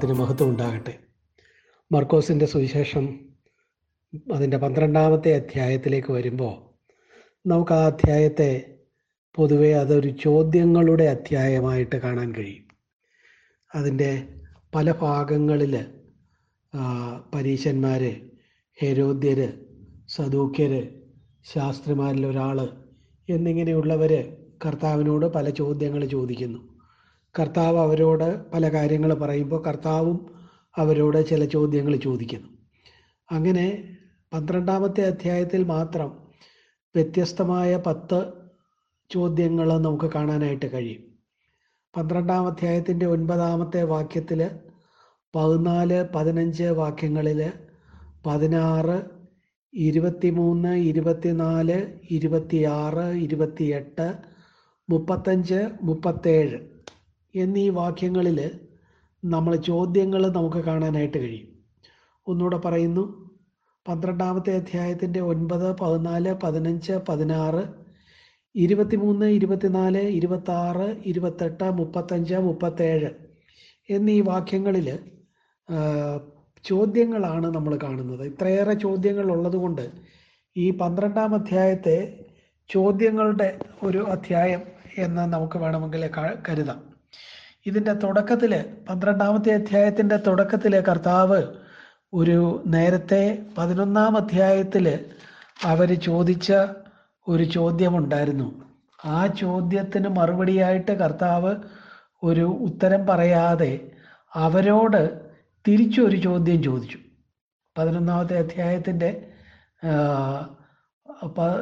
നാമത്തിന് മഹത്വം ഉണ്ടാകട്ടെ മർക്കോസിന്റെ സുവിശേഷം അതിന്റെ പന്ത്രണ്ടാമത്തെ അധ്യായത്തിലേക്ക് വരുമ്പോൾ നമുക്ക് ആ അധ്യായത്തെ പൊതുവെ അതൊരു ചോദ്യങ്ങളുടെ അധ്യായമായിട്ട് കാണാൻ കഴിയും. അതിന്റെ പല ഭാഗങ്ങളിൽ പരീശന്മാർ ഹെരോദ്യർ സദൂക്യർ ശാസ്ത്രിമാരിൽ ഒരാൾ എന്നിങ്ങനെയുള്ളവർ കർത്താവിനോട് പല ചോദ്യങ്ങൾ ചോദിക്കുന്നു. കർത്താവ് അവരോട് പല കാര്യങ്ങൾ പറയുമ്പോൾ കർത്താവും അവരോട് ചില ചോദ്യങ്ങൾ ചോദിക്കുന്നു. അങ്ങനെ പന്ത്രണ്ടാമത്തെ അധ്യായത്തിൽ മാത്രം വ്യത്യസ്തമായ പത്ത് ചോദ്യങ്ങൾ നമുക്ക് കാണാനായിട്ട് കഴിയും. പന്ത്രണ്ടാം അധ്യായത്തിന്റെ ഒൻപതാമത്തെ വാക്യത്തിൽ പതിനാല് പതിനഞ്ച് വാക്യങ്ങളിൽ പതിനാറ് ഇരുപത്തിമൂന്ന് ഇരുപത്തിനാല് ഇരുപത്തിയാറ് ഇരുപത്തിയെട്ട് മുപ്പത്തഞ്ച് മുപ്പത്തേഴ് എന്നീ വാക്യങ്ങളിൽ നമ്മൾ ചോദ്യങ്ങൾ നമുക്ക് കാണാനായിട്ട് കഴിയും. ഒന്നുകൂടെ പറയുന്നു. പന്ത്രണ്ടാമത്തെ അധ്യായത്തിന്റെ ഒൻപത് പതിനാല് പതിനഞ്ച് പതിനാറ് ഇരുപത്തിമൂന്ന് ഇരുപത്തിനാല് ഇരുപത്താറ് ഇരുപത്തെട്ട് മുപ്പത്തഞ്ച് മുപ്പത്തേഴ് എന്നീ വാക്യങ്ങളിൽ ചോദ്യങ്ങളാണ് നമ്മൾ കാണുന്നത്. ഇത്രയേറെ ചോദ്യങ്ങൾ ഉള്ളതുകൊണ്ട് ഈ പന്ത്രണ്ടാം അധ്യായത്തെ ചോദ്യങ്ങളുടെ ഒരു അധ്യായം എന്ന് നമുക്ക് വേണമെങ്കിൽ കരുതാം. ഇതിന്റെ തുടക്കത്തിൽ പന്ത്രണ്ടാമത്തെ അധ്യായത്തിന്റെ തുടക്കത്തിൽ കർത്താവ് ഒരു നേരത്തെ പതിനൊന്നാം അധ്യായത്തിൽ അവർ ചോദിച്ച ഒരു ചോദ്യമുണ്ടായിരുന്നു. ആ ചോദ്യത്തിന് മറുപടിയായിട്ട് കർത്താവ് ഒരു ഉത്തരം പറയാതെ അവരോട് തിരിച്ചൊരു ചോദ്യം ചോദിച്ചു. പതിനൊന്നാമത്തെ അധ്യായത്തിന്റെ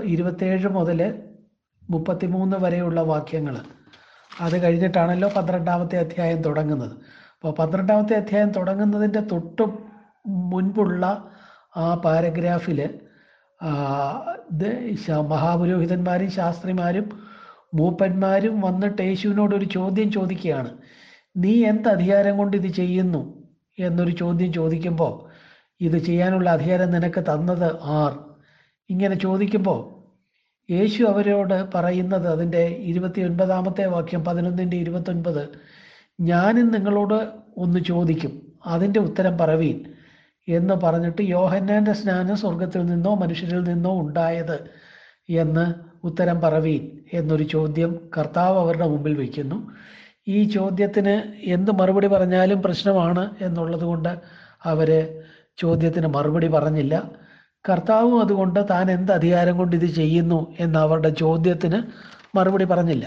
ഇരുപത്തേഴ് മുതൽ മുപ്പത്തിമൂന്ന് വരെയുള്ള വാക്യങ്ങൾ അത് കഴിഞ്ഞിട്ടാണല്ലോ പന്ത്രണ്ടാമത്തെ അധ്യായം തുടങ്ങുന്നത്. അപ്പോൾ പന്ത്രണ്ടാമത്തെ അധ്യായം തുടങ്ങുന്നതിന്റെ തൊട്ട് മുൻപുള്ള ആ പാരഗ്രാഫിൽ മഹാപുരോഹിതന്മാരും ശാസ്ത്രിമാരും മൂപ്പന്മാരും വന്നിട്ട് യേശുവിനോട് ഒരു ചോദ്യം ചോദിക്കുകയാണ്. നീ എന്ത് അധികാരം കൊണ്ട് ഇത് ചെയ്യുന്നു? എന്നൊരു ചോദ്യം ചോദിക്കുമ്പോൾ ഇത് ചെയ്യാനുള്ള അധികാരം നിനക്ക് തന്നത് ആർ? ഇങ്ങനെ ചോദിക്കുമ്പോൾ യേശു അവരോട് പറയുന്നത് അതിന്റെ ഇരുപത്തി ഒൻപതാമത്തെ വാക്യം പതിനൊന്നിന്റെ ഇരുപത്തൊൻപത് ഞാനും നിങ്ങളോട് ഒന്ന് ചോദിക്കും അതിന്റെ ഉത്തരം പറവീൻ എന്ന് പറഞ്ഞിട്ട് യോഹന്നാന്റെ സ്നാനം സ്വർഗത്തിൽ നിന്നോ മനുഷ്യരിൽ നിന്നോ ഉണ്ടായത് എന്ന് ഉത്തരം പറവീൻ എന്നൊരു ചോദ്യം കർത്താവ് അവരുടെ മുമ്പിൽ വയ്ക്കുന്നു. ഈ ചോദ്യത്തിന് എന്ത് മറുപടി പറഞ്ഞാലും പ്രശ്നമാണ് എന്നുള്ളത് കൊണ്ട് അവർ ചോദ്യത്തിന് മറുപടി പറഞ്ഞില്ല. കർത്താവും അതുകൊണ്ട് താൻ എന്ത് അധികാരം കൊണ്ട് ഇത് ചെയ്യുന്നു എന്ന അവരുടെ ചോദ്യത്തിന് മറുപടി പറഞ്ഞില്ല.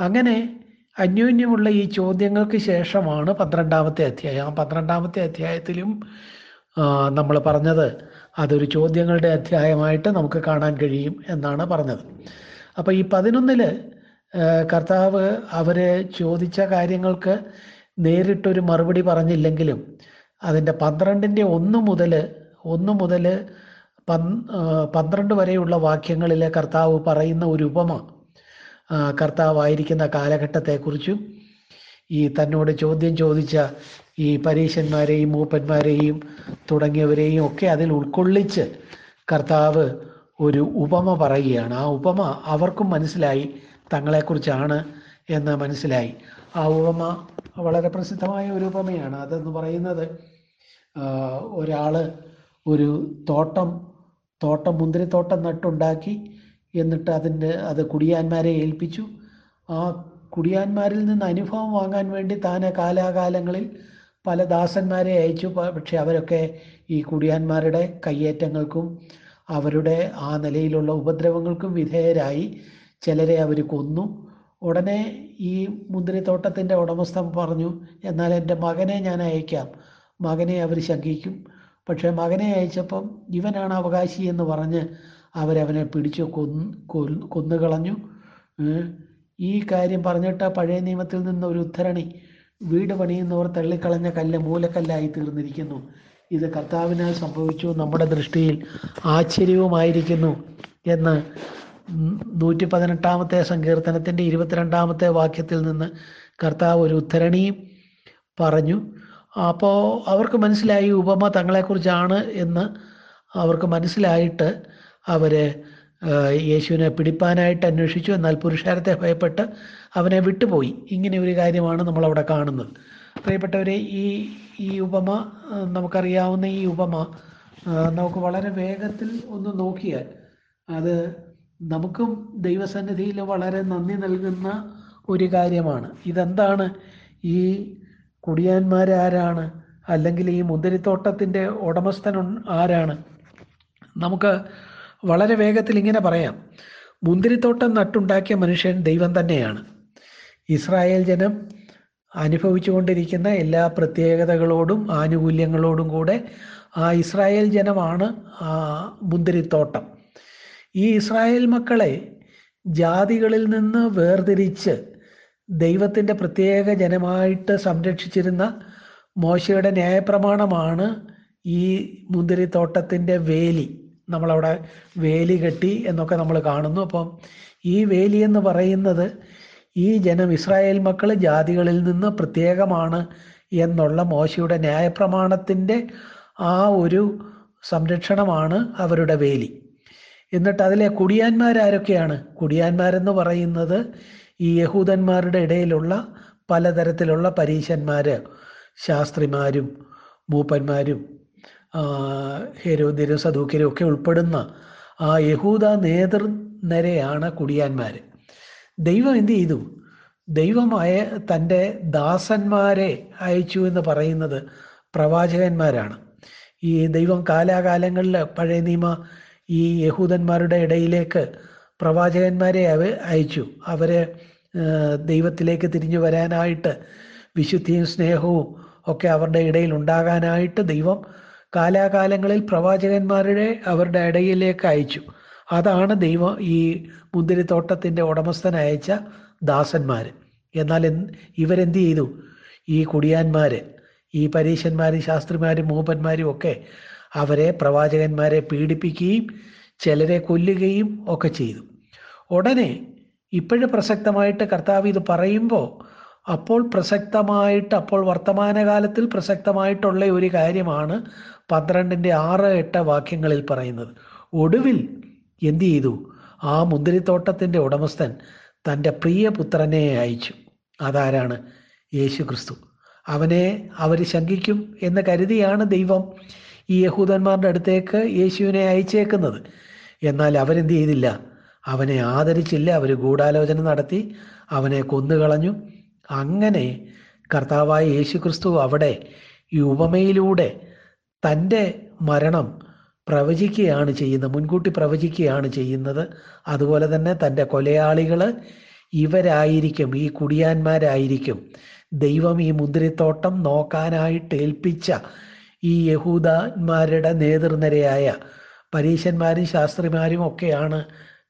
അങ്ങനെ അന്യോന്യമുള്ള ഈ ചോദ്യങ്ങൾക്ക് ശേഷമാണ് പന്ത്രണ്ടാമത്തെ അധ്യായം. ആ പന്ത്രണ്ടാമത്തെ അധ്യായത്തിലും നമ്മൾ പറഞ്ഞത് അതൊരു ചോദ്യങ്ങളുടെ അധ്യായമായിട്ട് നമുക്ക് കാണാൻ കഴിയും എന്നാണ് പറഞ്ഞത്. അപ്പോൾ ഈ പതിനൊന്നിൽ കർത്താവ് അവരെ ചോദിച്ച കാര്യങ്ങൾക്ക് നേരിട്ടൊരു മറുപടി പറഞ്ഞില്ലെങ്കിലും അതിന്റെ പന്ത്രണ്ടിന്റെ ഒന്ന് മുതൽ ഒന്ന് മുതൽ പന്ത്രണ്ട് വരെയുള്ള വാക്യങ്ങളിലെ കർത്താവ് പറയുന്ന ഒരു ഉപമ കർത്താവായിരിക്കുന്ന കാലഘട്ടത്തെക്കുറിച്ചും ഈ തന്നോട് ചോദ്യം ചോദിച്ച ഈ പരീശന്മാരെയും മൂപ്പന്മാരെയും തുടങ്ങിയവരെയും ഒക്കെ അതിൽ ഉൾക്കൊള്ളിച്ച് കർത്താവ് ഒരു ഉപമ പറയുകയാണ്. ആ ഉപമ അവർക്കും മനസ്സിലായി തങ്ങളെക്കുറിച്ചാണ് എന്ന് മനസ്സിലായി. ആ ഉപമ വളരെ പ്രസിദ്ധമായ ഒരു ഉപമയാണ്. അതെന്ന് പറയുന്നത് ഒരാൾ ഒരു തോട്ടം തോട്ടം മുന്തിരിത്തോട്ടം നട്ടുണ്ടാക്കി എന്നിട്ട് അതിന്റെ അത് കുടിയാന്മാരെ ഏൽപ്പിച്ചു. ആ കുടിയാന്മാരിൽ നിന്ന് അനുഭവം വാങ്ങാൻ വേണ്ടി താൻ കാലാകാലങ്ങളിൽ പല ദാസന്മാരെ അയച്ചു. പക്ഷെ അവരൊക്കെ ഈ കുടിയാന്മാരുടെ കയ്യേറ്റങ്ങൾക്കും അവരുടെ ആ നിലയിലുള്ള ഉപദ്രവങ്ങൾക്കും വിധേയരായി. ചിലരെ അവർ കൊന്നു. ഉടനെ ഈ മുന്തിരിത്തോട്ടത്തിന്റെ ഉടമസ്ഥൻ പറഞ്ഞു എന്നാൽ എന്റെ മകനെ ഞാൻ അയക്കാം. മകനെ അവർ ശങ്കിക്കും. പക്ഷേ മകനെ അയച്ചപ്പം ഇവനാണ് അവകാശി എന്ന് പറഞ്ഞ് അവരവനെ പിടിച്ച് കൊന്ന് കൊന്നുകളഞ്ഞു. ഈ കാര്യം പറഞ്ഞിട്ട് പഴയ നിയമത്തിൽ നിന്ന് ഒരു ഉദ്ധരണി വീട് പണിയുന്നവർ തള്ളിക്കളഞ്ഞ കല്ല് മൂലക്കല്ലായി തീർന്നിരിക്കുന്നു. ഇത് കർത്താവിനാൽ സംഭവിച്ചു. നമ്മുടെ ദൃഷ്ടിയിൽ ആശ്ചര്യവുമായിരിക്കുന്നു എന്ന് നൂറ്റി പതിനെട്ടാമത്തെ സങ്കീർത്തനത്തിന്റെ ഇരുപത്തിരണ്ടാമത്തെ വാക്യത്തിൽ നിന്ന് കർത്താവ് ഒരു ഉദ്ധരണിയും പറഞ്ഞു. അപ്പോൾ അവർക്ക് മനസ്സിലായി ഉപമ തങ്ങളെക്കുറിച്ചാണ് എന്ന് അവർക്ക് മനസ്സിലായിട്ട് അവർ യേശുവിനെ പിടിപ്പാനായിട്ട് അന്വേഷിച്ചു. എന്നാൽ പുരുഷാരത്തെ ഭയപ്പെട്ട് അവനെ വിട്ടുപോയി. ഇങ്ങനെ ഒരു കാര്യമാണ് നമ്മളവിടെ കാണുന്നത്. പ്രിയപ്പെട്ടവരെ ഈ ഈ ഉപമ നമുക്കറിയാവുന്ന ഈ ഉപമ നമുക്ക് വളരെ വേഗത്തിൽ ഒന്ന് നോക്കിയാൽ അത് നമുക്കും ദൈവസന്നിധിയിൽ വളരെ നന്ദി നൽകുന്ന ഒരു കാര്യമാണ്. ഇതെന്താണ്? ഈ കുടിയാന്മാരാരാണ് അല്ലെങ്കിൽ ഈ മുന്തിരിത്തോട്ടത്തിന്റെ ഉടമസ്ഥൻ ആരാണ്? നമുക്ക് വളരെ വേഗത്തിൽ ഇങ്ങനെ പറയാം. മുന്തിരിത്തോട്ടം നട്ടുണ്ടാക്കിയ മനുഷ്യൻ ദൈവം തന്നെയാണ്. ഇസ്രായേൽ ജനം അനുഭവിച്ചുകൊണ്ടിരിക്കുന്ന എല്ലാ പ്രത്യേകതകളോടും ആനുകൂല്യങ്ങളോടും കൂടെ ആ ഇസ്രായേൽ ജനമാണ് ആ മുന്തിരിത്തോട്ടം. ഈ ഇസ്രായേൽ മക്കളെ ജാതികളിൽ നിന്ന് വേർതിരിച്ച് ദൈവത്തിന്റെ പ്രത്യേക ജനമായിട്ട് സംരക്ഷിച്ചിരുന്ന മോശയുടെ ന്യായപ്രമാണമാണ് ഈ മുന്തിരിത്തോട്ടത്തിന്റെ വേലി. നമ്മളവിടെ വേലി കെട്ടി എന്നൊക്കെ നമ്മൾ കാണുന്നു. അപ്പം ഈ വേലി എന്ന് പറയുന്നത് ഈ ജനം ഇസ്രായേൽ മക്കൾ ജാതികളിൽ നിന്ന് പ്രത്യേകമാണ് എന്നുള്ള മോശയുടെ ന്യായപ്രമാണത്തിന്റെ ആ ഒരു സംരക്ഷണമാണ് അവരുടെ വേലി. എന്നിട്ട് അതിലെ കുടിയാന്മാരാരൊക്കെയാണ്? കുടിയാന്മാരെന്ന് പറയുന്നത് ഈ യഹൂദന്മാരുടെ ഇടയിലുള്ള പലതരത്തിലുള്ള പരീശന്മാര് ശാസ്ത്രിമാരും മൂപ്പന്മാരും ആ, സദൂക്കരും ഒക്കെ ഉൾപ്പെടുന്ന ആ യഹൂദ നേതൃനിരയാണ് കുടിയാന്മാർ ദൈവം എന്ത് ചെയ്തു? ദൈവമായ തന്റെ ദാസന്മാരെ അയച്ചു എന്ന് പറയുന്നത് പ്രവാചകന്മാരാണ്. ഈ ദൈവം കാലാകാലങ്ങളിൽ പഴയ നിയമ ഈ യഹൂദന്മാരുടെ ഇടയിലേക്ക് പ്രവാചകന്മാരെ അവ അയച്ചു. അവരെ ദൈവത്തിലേക്ക് തിരിഞ്ഞു വരാനായിട്ട് വിശുദ്ധിയും സ്നേഹവും ഒക്കെ അവരുടെ ഇടയിൽ ഉണ്ടാകാനായിട്ട് ദൈവം കാലാകാലങ്ങളിൽ പ്രവാചകന്മാരുടെ അവരുടെ ഇടയിലേക്ക് അയച്ചു. അതാണ് ദൈവം ഈ മുന്തിരിത്തോട്ടത്തിന്റെ ഉടമസ്ഥൻ അയച്ച ദാസന്മാർ. എന്നാൽ ഇവരെന്ത് ചെയ്തു? ഈ കുടിയാന്മാർ ഈ പരീശന്മാരും ശാസ്ത്രിമാരും മൂപ്പന്മാരും ഒക്കെ അവരെ പ്രവാചകന്മാരെ പീഡിപ്പിക്കുകയും ചിലരെ കൊല്ലുകയും ഒക്കെ ചെയ്തു. ഉടനെ ഇപ്പോഴും പ്രസക്തമായിട്ട് കർത്താവ് ഇത് പറയുമ്പോൾ അപ്പോൾ പ്രസക്തമായിട്ട് അപ്പോൾ വർത്തമാനകാലത്തിൽ പ്രസക്തമായിട്ടുള്ള ഒരു കാര്യമാണ് പന്ത്രണ്ടിന്റെ ആറ് എട്ട് വാക്യങ്ങളിൽ പറയുന്നത്. ഒടുവിൽ എന്തു ചെയ്തു? ആ മുന്തിരിത്തോട്ടത്തിന്റെ ഉടമസ്ഥൻ തന്റെ പ്രിയപുത്രനെ അയച്ചു. അതാരാണ്? യേശു ക്രിസ്തു അവനെ അവർ ശങ്കിക്കും എന്ന് കരുതിയാണ് ദൈവം ഈ യഹൂദന്മാരുടെ അടുത്തേക്ക് യേശുവിനെ അയച്ചേക്കുന്നത്. എന്നാൽ അവരെന്ത് ചെയ്തില്ല? അവനെ ആദരിച്ചില്ല? അവർ ഗൂഢാലോചന നടത്തി അവനെ കൊന്നുകളഞ്ഞു. അങ്ങനെ കർത്താവായ യേശു ക്രിസ്തു അവിടെ ഈ ഉപമയിലൂടെ തന്റെ മരണം പ്രവചിക്കുകയാണ് ചെയ്യുന്നത് മുൻകൂട്ടി പ്രവചിക്കുകയാണ് ചെയ്യുന്നത്. അതുപോലെ തന്നെ തന്റെ കൊലയാളികൾ ഇവരായിരിക്കും ഈ കുടിയാന്മാരായിരിക്കും ദൈവം ഈ മുന്തിരിത്തോട്ടം നോക്കാനായിട്ട് ഏൽപ്പിച്ച ഈ യഹൂദന്മാരുടെ നേതൃനിരയായ പരീശന്മാരും ശാസ്ത്രിമാരും ഒക്കെയാണ്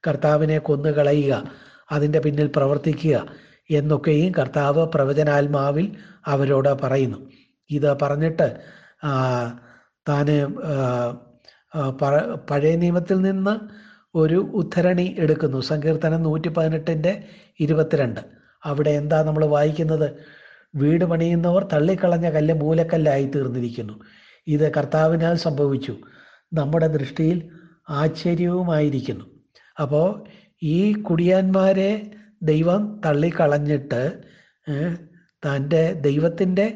കർത്താവിനെ കൊന്നുകളയുക അതിന്റെ പിന്നിൽ പ്രവർത്തിക്കുക എന്നൊക്കെയും കർത്താവ് പ്രവചനാത്മാവിൽ അവരോട് പറയുന്നു. ഇത് പറഞ്ഞിട്ട് താന് പഴയ നിയമത്തിൽ നിന്ന് ഒരു ഉദ്ധരണി എടുക്കുന്നു. സങ്കീർത്തനം നൂറ്റി പതിനെട്ടിന്റെ ഇരുപത്തിരണ്ട്. അവിടെ എന്താ നമ്മൾ വായിക്കുന്നത്? വീട് പണിയുന്നവർ തള്ളിക്കളഞ്ഞ കല്ല് മൂലക്കല്ലായി തീർന്നിരിക്കുന്നു. ഇത് കർത്താവിനാൽ സംഭവിച്ചു. നമ്മുടെ ദൃഷ്ടിയിൽ ആശ്ചര്യവുമായിരിക്കുന്നു. അപ്പോൾ ഈ കുടിയാന്മാരെ ദൈവം തള്ളിക്കളഞ്ഞിട്ട് തന്റെ ദൈവത്തിന്റെ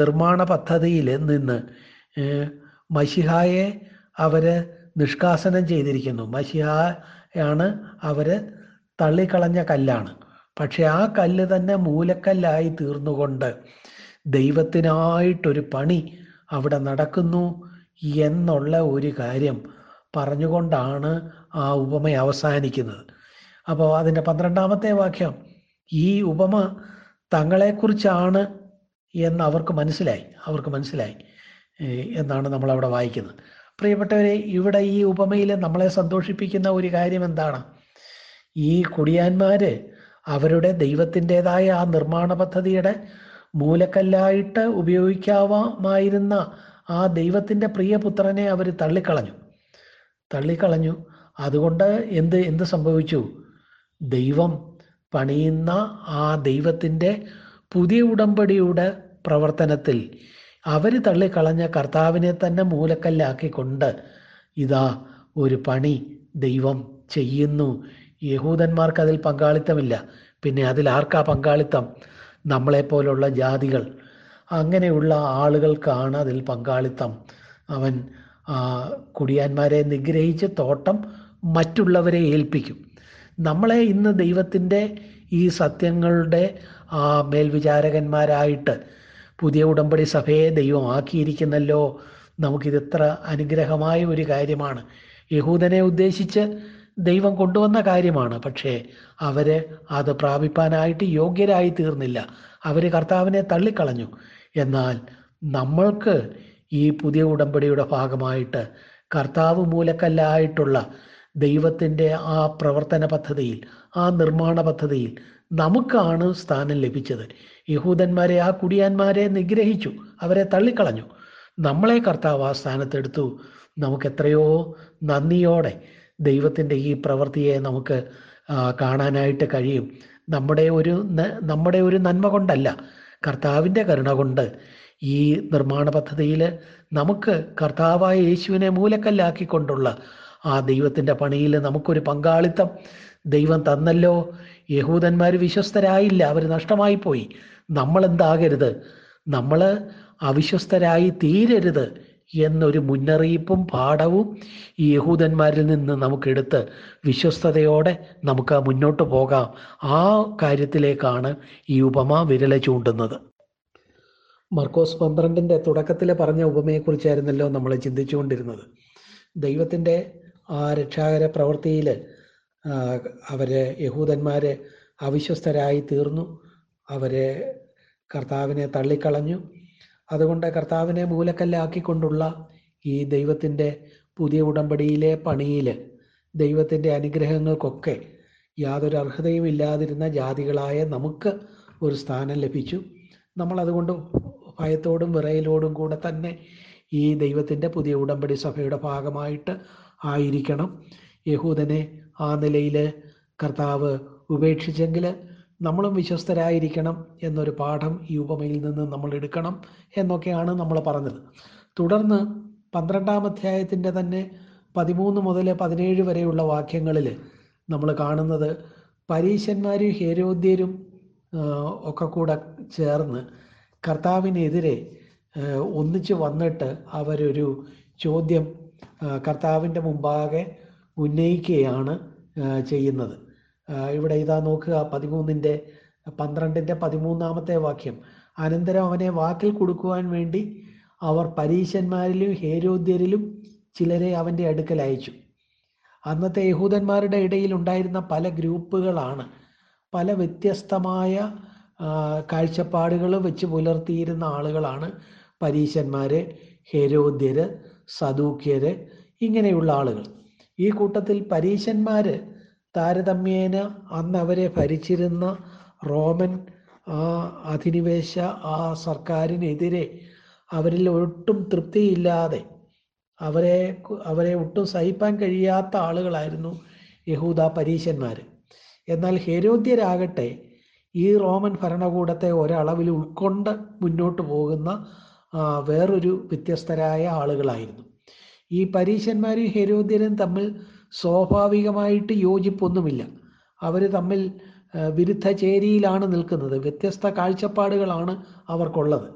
നിർമ്മാണ പദ്ധതിയിൽ നിന്ന് മഷിഹായെ അവർ നിഷ്കാസനം ചെയ്തിരിക്കുന്നു. മഷിഹായാണ് അവർ തള്ളിക്കളഞ്ഞ കല്ലാണ്. പക്ഷെ ആ കല്ല് തന്നെ മൂലക്കല്ലായി തീർന്നുകൊണ്ട് ദൈവത്തിനായിട്ടൊരു പണി അവിടെ നടക്കുന്നു എന്നുള്ള ഒരു കാര്യം പറഞ്ഞുകൊണ്ടാണ് ആ ഉപമ അവസാനിക്കുന്നത്. അപ്പോൾ അതിന്റെ പന്ത്രണ്ടാമത്തെ വാക്യം ഈ ഉപമ തങ്ങളെക്കുറിച്ചാണ് എന്ന് അവർക്ക് മനസ്സിലായി. അവർക്ക് മനസ്സിലായി എന്നാണ് നമ്മൾ അവിടെ വായിക്കുന്നത്. പ്രിയപ്പെട്ടവരെ ഇവിടെ ഈ ഉപമയിൽ നമ്മളെ സന്തോഷിപ്പിക്കുന്ന ഒരു കാര്യം എന്താണ്? ഈ കുടിയാന്മാര് അവരുടെ ദൈവത്തിന്റെതായ ആ നിർമ്മാണ പദ്ധതിയുടെ മൂലക്കല്ലായിട്ട് ഉപയോഗിക്കാവുമായിരുന്ന ആ ദൈവത്തിന്റെ പ്രിയപുത്രനെ അവർ തള്ളിക്കളഞ്ഞു. തള്ളിക്കളഞ്ഞു. അതുകൊണ്ട് എന്ത് എന്ത് സംഭവിച്ചു? ദൈവം പണിയുന്ന ആ ദൈവത്തിന്റെ പുതിയ ഉടമ്പടിയുടെ പ്രവർത്തനത്തിൽ അവർ തള്ളിക്കളഞ്ഞ കർത്താവിനെ തന്നെ മൂലക്കല്ലാക്കിക്കൊണ്ട് ഇതാ ഒരു പണി ദൈവം ചെയ്യുന്നു. യഹൂദന്മാർക്ക് അതിൽ പങ്കാളിത്തമില്ല. പിന്നെ അതിൽ ആർക്കാ പങ്കാളിത്തം? നമ്മളെപ്പോലുള്ള ജാതികൾ. അങ്ങനെയുള്ള ആളുകൾക്കാണ് അതിൽ പങ്കാളിത്തം. അവൻ കുടിയാന്മാരെ നിഗ്രഹിച്ച് തോട്ടം മറ്റുള്ളവരെ ഏൽപ്പിക്കും. നമ്മളെ ഇന്ന് ദൈവത്തിന്റെ ഈ സത്യങ്ങളുടെ മേൽവിചാരകന്മാരായിട്ട് പുതിയ ഉടമ്പടി സഭയെ ദൈവം ആക്കിയിരിക്കുന്നല്ലോ നമുക്കിത് എത്ര അനുഗ്രഹമായ ഒരു കാര്യമാണ്. യഹൂദനെ ഉദ്ദേശിച്ച് ദൈവം കൊണ്ടുവന്ന കാര്യമാണ്. പക്ഷേ അവർ അത് പ്രാപിപ്പാനായിട്ട് യോഗ്യരായി തീർന്നില്ല അവർ കർത്താവിനെ തള്ളിക്കളഞ്ഞു. എന്നാൽ നമ്മൾക്ക് ഈ പുതിയ ഉടമ്പടിയുടെ ഭാഗമായിട്ട് കർത്താവ് മൂലക്കല്ലായിട്ടുള്ള ദൈവത്തിന്റെ ആ പ്രവർത്തന പദ്ധതിയിൽ ആ നിർമ്മാണ പദ്ധതിയിൽ നമുക്കാണ് സ്ഥാനം ലഭിച്ചത്. യഹൂദന്മാരെ ആ കുടിയാന്മാരെ നിഗ്രഹിച്ചു അവരെ തള്ളിക്കളഞ്ഞു. നമ്മളെ കർത്താവ് ആ സ്ഥാനത്തെടുത്തു. നമുക്ക് എത്രയോ നന്ദിയോടെ ദൈവത്തിന്റെ ഈ പ്രവൃത്തിയെ നമുക്ക് കാണാനായിട്ട് കഴിയും. നമ്മുടെ ഒരു നമ്മുടെ ഒരു നന്മ കൊണ്ടല്ല കർത്താവിന്റെ കരുണ കൊണ്ട് ഈ നിർമ്മാണ പദ്ധതിയിൽ നമുക്ക് കർത്താവായ യേശുവിനെ മൂലക്കല്ലാക്കിക്കൊണ്ടുള്ള ആ ദൈവത്തിന്റെ പണിയിൽ നമുക്കൊരു പങ്കാളിത്തം ദൈവം തന്നല്ലോ. യഹൂദന്മാർ വിശ്വസ്തരായില്ല അവർ നഷ്ടമായി പോയി നമ്മൾ എന്താകരുത് നമ്മൾ അവിശ്വസ്തരായി തീരരുത് എന്നൊരു മുന്നറിയിപ്പും പാഠവും ഈ യഹൂദന്മാരിൽ നിന്ന് നമുക്കെടുത്ത് വിശ്വസ്തയോടെ നമുക്ക് മുന്നോട്ട് പോകാം. ആ കാര്യത്തിലേക്കാണ് ഈ ഉപമ വിരല ചൂണ്ടുന്നത്. മർക്കോസ് പന്ത്രണ്ടിന്റെ തുടക്കത്തിലെ പറഞ്ഞ ഉപമയെക്കുറിച്ചായിരുന്നല്ലോ നമ്മൾ ചിന്തിച്ചുകൊണ്ടിരുന്നത്. ദൈവത്തിന്റെ ആ രക്ഷാകര പ്രവൃത്തിയിൽ അവരെ യഹൂദന്മാരെ അവിശ്വസ്തരായി തീർന്നു. അവരെ കർത്താവിനെ തള്ളിക്കളഞ്ഞു. അതുകൊണ്ട് കർത്താവിനെ മൂലക്കല്ലാക്കിക്കൊണ്ടുള്ള ഈ ദൈവത്തിന്റെ പുതിയ ഉടമ്പടിയിലെ പണിയിൽ ദൈവത്തിന്റെ അനുഗ്രഹങ്ങൾക്കൊക്കെ യാതൊരു അർഹതയും ഇല്ലാതിരുന്ന ജാതികളായ നമുക്ക് ഒരു സ്ഥാനം ലഭിച്ചു. നമ്മളതുകൊണ്ട് ഭയത്തോടും വിറയലോടും കൂടെ തന്നെ ഈ ദൈവത്തിന്റെ പുതിയ ഉടമ്പടി സഭയുടെ ഭാഗമായിട്ട് ആയിരിക്കണം. യഹൂദനെ ആ നിലയിൽ കർത്താവ് ഉപേക്ഷിച്ചെങ്കിൽ നമ്മളും വിശ്വസ്തരായിരിക്കണം എന്നൊരു പാഠം ഈ ഉപമയിൽ നിന്ന് നമ്മൾ എടുക്കണം എന്നൊക്കെയാണ് നമ്മൾ പറഞ്ഞത്. തുടർന്ന് പന്ത്രണ്ടാം അധ്യായത്തിന്റെ തന്നെ പതിമൂന്ന് മുതൽ പതിനേഴ് വരെയുള്ള വാക്യങ്ങളിൽ നമ്മൾ കാണുന്നത് പരീശന്മാരും ഹേരോദ്യരും ഒക്കെ കൂടെ ചേർന്ന് കർത്താവിനെതിരെ ഒന്നിച്ച് വന്നിട്ട് അവരൊരു ചോദ്യം കർത്താവിന്റെ മുമ്പാകെ ഉന്നയിക്കുകയാണ് ചെയ്യുന്നത്. ഇവിടെ ഇതാ നോക്കുക പതിമൂന്നിന്റെ പന്ത്രണ്ടിന്റെ പതിമൂന്നാമത്തെ വാക്യം. അനന്തരം അവനെ വാക്കിൽ കൊടുക്കുവാൻ വേണ്ടി അവർ പരീശന്മാരിലും ഹേരോദ്യരിലും ചിലരെ അവന്റെ അടുക്കൽ അയച്ചു. അന്നത്തെ യഹൂദന്മാരുടെ ഇടയിൽ ഉണ്ടായിരുന്ന പല ഗ്രൂപ്പുകളാണ്. പല വ്യത്യസ്തമായ കാഴ്ചപ്പാടുകൾ വെച്ച് പുലർത്തിയിരുന്ന ആളുകളാണ് പരീശന്മാര് ഹെരോദ്യർ സദൂക്യര് ഇങ്ങനെയുള്ള ആളുകൾ. ഈ കൂട്ടത്തിൽ പരീശന്മാര് താരതമ്യേന അന്ന് അവരെ ഭരിച്ചിരുന്ന റോമൻ അധിനിവേശ ആ സർക്കാരിനെതിരെ അവരിൽ ഒട്ടും തൃപ്തിയില്ലാതെ അവരെ അവരെ ഒട്ടും സഹിപ്പാൻ കഴിയാത്ത ആളുകളായിരുന്നു യഹൂദ പരീശന്മാർ എന്നാൽ ഹേരോദ്യരാകട്ടെ ഈ റോമൻ ഭരണകൂടത്തെ ഒരളവിൽ ഉൾക്കൊണ്ട് മുന്നോട്ട് പോകുന്ന വേറൊരു വ്യത്യസ്തരായ ആളുകളായിരുന്നു. ഈ പരീശന്മാരും ഹെരോദ്യരും തമ്മിൽ സ്വാഭാവികമായിട്ട് യോജിപ്പൊന്നുമില്ല. അവർ തമ്മിൽ വിരുദ്ധ ചേരിയിലാണ് നിൽക്കുന്നത്. വ്യത്യസ്ത കാഴ്ചപ്പാടുകളാണ് അവർക്കുള്ളത്.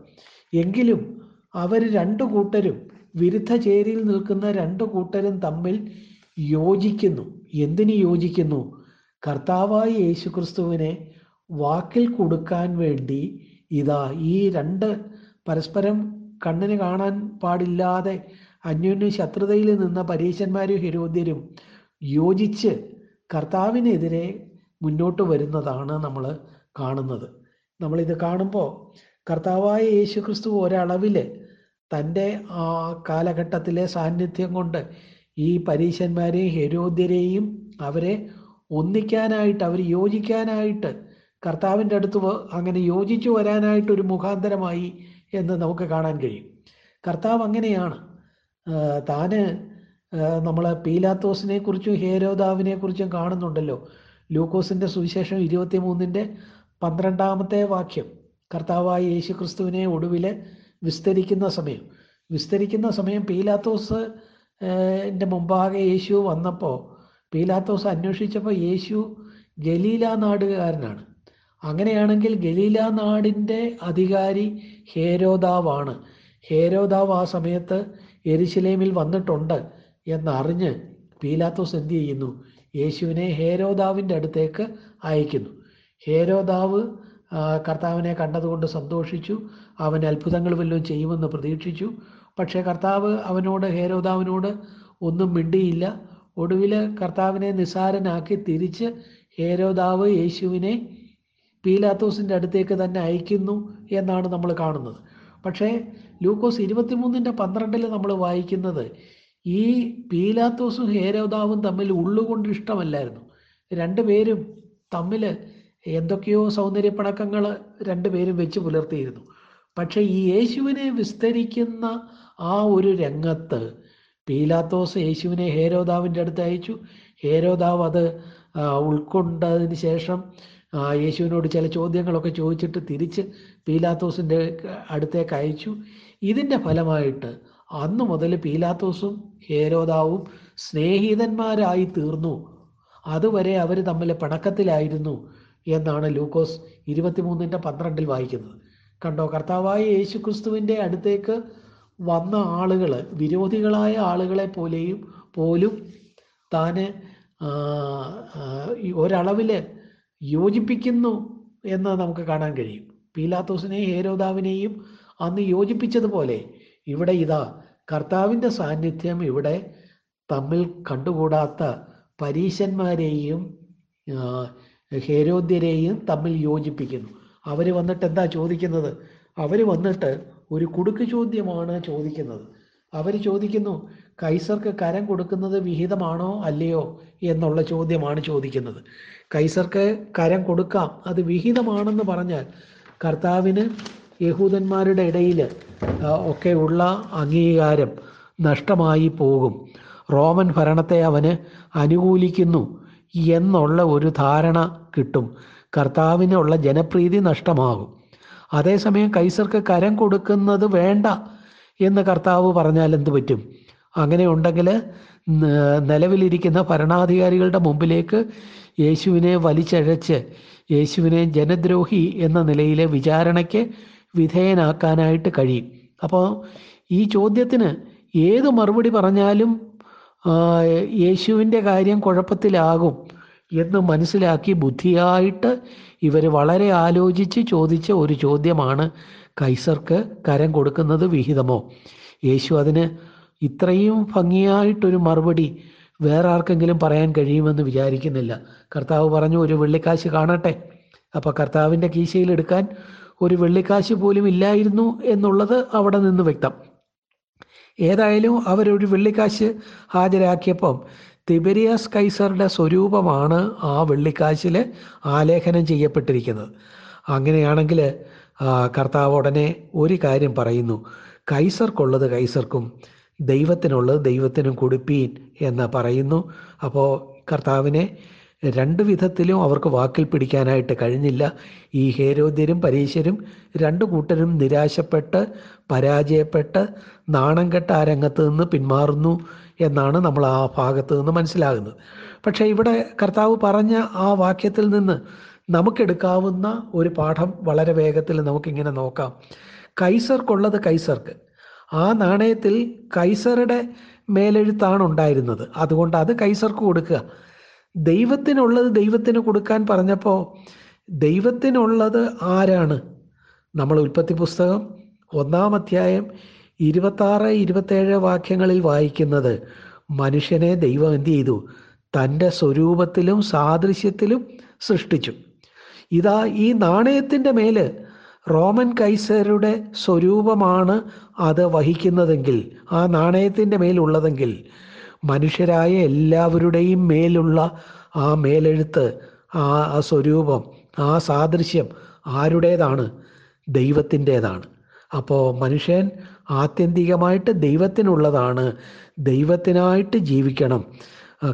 എങ്കിലും അവർ രണ്ടു കൂട്ടരും വിരുദ്ധ ചേരിയിൽ നിൽക്കുന്ന രണ്ടു കൂട്ടരും തമ്മിൽ യോജിക്കുന്നു. എന്തിനു യോജിക്കുന്നു? കർത്താവായ യേശുക്രിസ്തുവിനെ വാക്കിൽ കൊടുക്കാൻ വേണ്ടി ഇതാ ഈ രണ്ട് പരസ്പരം കണ്ണിന് കാണാൻ പാടില്ലാതെ അന്യോന്യ ശത്രുതയിൽ നിന്ന പരീശന്മാരും ഹിരോദ്യരും യോജിച്ച് കർത്താവിനെതിരെ മുന്നോട്ട് വരുന്നതാണ് നമ്മൾ കാണുന്നത്. നമ്മളിത് കാണുമ്പോൾ കർത്താവായ യേശു ക്രിസ്തു ഒരളവിൽ തന്റെ ആ കാലഘട്ടത്തിലെ സാന്നിധ്യം കൊണ്ട് ഈ പരീശന്മാരെയും ഹെരോദ്യരെയും അവരെ ഒന്നിക്കാനായിട്ട് അവർ യോജിക്കാനായിട്ട് കർത്താവിന്റെ അടുത്ത് അങ്ങനെ യോജിച്ചു വരാനായിട്ട് ഒരു മുഖാന്തരമായി എന്ന് നമുക്ക് കാണാൻ കഴിയും. കർത്താവ് അങ്ങനെയാണ്. താന് നമ്മൾ പീലാത്തോസിനെ കുറിച്ചും ഹേരോദാവിനെ കുറിച്ചും കാണുന്നുണ്ടല്ലോ. ലൂക്കോസിന്റെ സുവിശേഷം ഇരുപത്തി മൂന്നിന്റെ പന്ത്രണ്ടാമത്തെ വാക്യം. കർത്താവായ യേശു ക്രിസ്തുവിനെ ഒടുവിൽ വിസ്തരിക്കുന്ന സമയം. വിസ്തരിക്കുന്ന സമയം പീലാത്തോസ് എന്റെ മുമ്പാകെ യേശു വന്നപ്പോൾ പീലാത്തോസ് അന്വേഷിച്ചപ്പോൾ യേശു ഗലീല നാടുകാരനാണ്. അങ്ങനെയാണെങ്കിൽ ഗലീല നാടിന്റെ അധികാരി ഹേരോദാവാണ്. ഹേരോദാവ് ആ സമയത്ത് എരിശിലേമിൽ വന്നിട്ടുണ്ട് എന്നറിഞ്ഞ് പീലാത്തോസ് എന്ത് ചെയ്യുന്നു? യേശുവിനെ ഹേരോദാവിന്റെ അടുത്തേക്ക് അയക്കുന്നു. ഹേരോദാവ് കർത്താവിനെ കണ്ടതുകൊണ്ട് സന്തോഷിച്ചു. അവൻ അത്ഭുതങ്ങൾ വല്ലതും ചെയ്യുമെന്ന് പ്രതീക്ഷിച്ചു. പക്ഷേ കർത്താവ് അവനോട് ഹേരോദാവിനോട് ഒന്നും മിണ്ടിയില്ല. ഒടുവിൽ കർത്താവിനെ നിസാരനാക്കി തിരിച്ച് ഹേരോദാവ് യേശുവിനെ പീലാത്തോസിന്റെ അടുത്തേക്ക് തന്നെ അയക്കുന്നു എന്നാണ് നമ്മൾ കാണുന്നത്. പക്ഷേ ലൂക്കോസ് ഇരുപത്തിമൂന്നിന്റെ പന്ത്രണ്ടിൽ നമ്മൾ വായിക്കുന്നത് ഈ പീലാത്തോസും ഹേരോദാവും തമ്മിൽ ഉള്ളുകൊണ്ട് ഇഷ്ടമല്ലായിരുന്നു. രണ്ടുപേരും തമ്മിൽ എന്തൊക്കെയോ സൗന്ദര്യപ്പണക്കങ്ങൾ രണ്ടുപേരും വെച്ച് പുലർത്തിയിരുന്നു. പക്ഷേ ഈ യേശുവിനെ വിസ്തരിക്കുന്ന ആ ഒരു രംഗത്ത് പീലാത്തോസ് യേശുവിനെ ഹേരോദാവിന്റെ അടുത്ത് അയച്ചു. ഹേരോദാവ് അത് ഉൾക്കൊണ്ടതിന് ശേഷം യേശുവിനോട് ചില ചോദ്യങ്ങളൊക്കെ ചോദിച്ചിട്ട് തിരിച്ച് പീലാത്തോസിന്റെ അടുത്തേക്ക് അയച്ചു. ഇതിന്റെ ഫലമായിട്ട് അന്ന് മുതൽ പീലാത്തോസും ഹേരോദാവും സ്നേഹിതന്മാരായി തീർന്നു. അതുവരെ അവർ തമ്മിൽ പിണക്കത്തിലായിരുന്നു എന്നാണ് ലൂക്കോസ് ഇരുപത്തിമൂന്നിന്റെ പന്ത്രണ്ടിൽ വായിക്കുന്നത്. കണ്ടോ കർത്താവായ യേശു ക്രിസ്തുവിന്റെ അടുത്തേക്ക് വന്ന ആളുകൾ വിരോധികളായ ആളുകളെ പോലെയും പോലും താന് ഒരളവിൽ യോജിപ്പിക്കുന്നു എന്ന് നമുക്ക് കാണാൻ കഴിയും. പീലാത്തോസിനെയും ഹേരോദാവിനെയും അന്ന് യോജിപ്പിച്ചതുപോലെ ഇവിടെ ഇതാ കർത്താവിന്റെ സാന്നിധ്യം ഇവിടെ തമ്മിൽ കണ്ടുകൂടാത്ത പരീശന്മാരെയും ഹേരോദ്യരെയും തമ്മിൽ യോജിപ്പിക്കുന്നു. അവർ വന്നിട്ട് എന്താ ചോദിക്കുന്നത്? അവർ വന്നിട്ട് ഒരു കുടുക്ക് ചോദ്യമാണ് ചോദിക്കുന്നത്. അവർ ചോദിക്കുന്നു കൈസർക്ക് കരം കൊടുക്കുന്നത് വിഹിതമാണോ അല്ലയോ എന്നുള്ള ചോദ്യമാണ് ചോദിക്കുന്നത്. കൈസർക്ക് കരം കൊടുക്കാം അത് വിഹിതമാണെന്ന് പറഞ്ഞാൽ കർത്താവിന് യഹൂദന്മാരുടെ ഇടയിൽ ഒക്കെ ഉള്ള അംഗീകാരം നഷ്ടമായി പോകും. റോമൻ ഭരണത്തെ അവന് അനുകൂലിക്കുന്നു എന്നുള്ള ഒരു ധാരണ കിട്ടും. കർത്താവിനുള്ള ജനപ്രീതി നഷ്ടമാകും. അതേസമയം കൈസർക്ക് കരം കൊടുക്കുന്നത് വേണ്ട എന്ന് കർത്താവ് പറഞ്ഞാൽ എന്ത് പറ്റും? അങ്ങനെ ഉണ്ടെങ്കിൽ നിലവിലിരിക്കുന്ന ഭരണാധികാരികളുടെ മുമ്പിലേക്ക് യേശുവിനെ വലിച്ചഴച്ച് യേശുവിനെ ജനദ്രോഹി എന്ന നിലയിലെ വിചാരണയ്ക്ക് വിധേയനാക്കാനായിട്ട് കഴിയും. അപ്പോൾ ഈ ചോദ്യത്തിന് ഏത് മറുപടി പറഞ്ഞാലും യേശുവിന്റെ കാര്യം കുഴപ്പത്തിലാകും എന്ന് മനസ്സിലാക്കി ബുദ്ധിയായിട്ട് ഇവർ വളരെ ആലോചിച്ച് ചോദിച്ച ഒരു ചോദ്യമാണ് കൈസർക്ക് കരം കൊടുക്കുന്നത് വിഹിതമോ? യേശു അതിന് ഇത്രയും ഭംഗിയായിട്ടൊരു മറുപടി വേറെ ആർക്കെങ്കിലും പറയാൻ കഴിയുമെന്ന് വിചാരിക്കുന്നില്ല. കർത്താവ് പറഞ്ഞു ഒരു വെള്ളിക്കാശ് കാണട്ടെ. അപ്പോൾ കർത്താവിന്റെ കീശയിൽ എടുക്കാൻ ഒരു വെള്ളിക്കാശ് പോലും ഇല്ലായിരുന്നു എന്നുള്ളത് അവിടെ നിന്ന് വ്യക്തം. ഏതായാലും അവരൊരു വെള്ളിക്കാശ് ഹാജരാക്കിയപ്പം തിബരിയാസ് കൈസറുടെ സ്വരൂപമാണ് ആ വെള്ളിക്കാശിൽ ആലേഖനം ചെയ്യപ്പെട്ടിരിക്കുന്നത്. അങ്ങനെയാണെങ്കിൽ കർത്താവ് ഉടനെ ഒരു കാര്യം പറയുന്നു. കൈസർക്കുള്ളത് കൈസർക്കും ദൈവത്തിനുള്ളത് ദൈവത്തിനും കൊടുപ്പീൻ എന്ന് പറയുന്നു. അപ്പോൾ കർത്താവിനെ രണ്ട് വിധത്തിലും അവർക്ക് വാക്കിൽ പിടിക്കാനായിട്ട് കഴിഞ്ഞില്ല. ഈ ഹേരോദ്യരും പരീശരും രണ്ടു കൂട്ടരും നിരാശപ്പെട്ട് പരാജയപ്പെട്ട് നാണം കെട്ട ആ രംഗത്ത് നിന്ന് പിന്മാറുന്നു എന്നാണ് നമ്മൾ ആ ഭാഗത്ത് നിന്ന് മനസ്സിലാകുന്നത്. പക്ഷേ ഇവിടെ കർത്താവ് പറഞ്ഞ ആ വാക്യത്തിൽ നിന്ന് നമുക്കെടുക്കാവുന്ന ഒരു പാഠം വളരെ വേഗത്തിൽ നമുക്കിങ്ങനെ നോക്കാം. കൈസർക്കുള്ളത് കൈസർക്ക്. ആ നാണയത്തിൽ കൈസറുടെ മേലെഴുത്താണ് ഉണ്ടായിരുന്നത്. അതുകൊണ്ട് അത് കൈസർക്ക് കൊടുക്കുക. ദൈവത്തിനുള്ളത് ദൈവത്തിന് കൊടുക്കാൻ പറഞ്ഞപ്പോൾ ദൈവത്തിനുള്ളത് ആരാണ്? നമ്മൾ ഉൽപ്പത്തി പുസ്തകം ഒന്നാം അധ്യായം ഇരുപത്താറ് ഇരുപത്തേഴ് വാക്യങ്ങളിൽ വായിക്കുന്നത് മനുഷ്യനെ ദൈവം എന്ത് ചെയ്തു? തന്റെ സ്വരൂപത്തിലും സാദൃശ്യത്തിലും സൃഷ്ടിച്ചു. ഇതാ ഈ നാണയത്തിന്റെ മേൽ റോമൻ കൈസരുടെ സ്വരൂപമാണ് അത് വഹിക്കുന്നതെങ്കിൽ ആ നാണയത്തിന്റെ മേലുള്ളതെങ്കിൽ മനുഷ്യരായ എല്ലാവരുടെയും മേലുള്ള ആ മേലെഴുത്ത് ആ സ്വരൂപം ആ സാദൃശ്യം ആരുടേതാണ്? ദൈവത്തിന്റേതാണ്. അപ്പോൾ മനുഷ്യൻ ആത്യന്തികമായിട്ട് ദൈവത്തിനുള്ളതാണ്. ദൈവത്തിനായിട്ട് ജീവിക്കണം.